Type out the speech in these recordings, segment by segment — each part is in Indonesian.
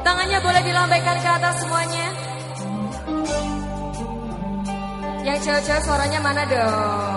Tangannya boleh dilambaikan ke atas semuanya. Yang cewek-cewek suaranya mana dong?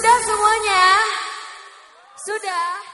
Sudah semuanya? Ya? Sudah?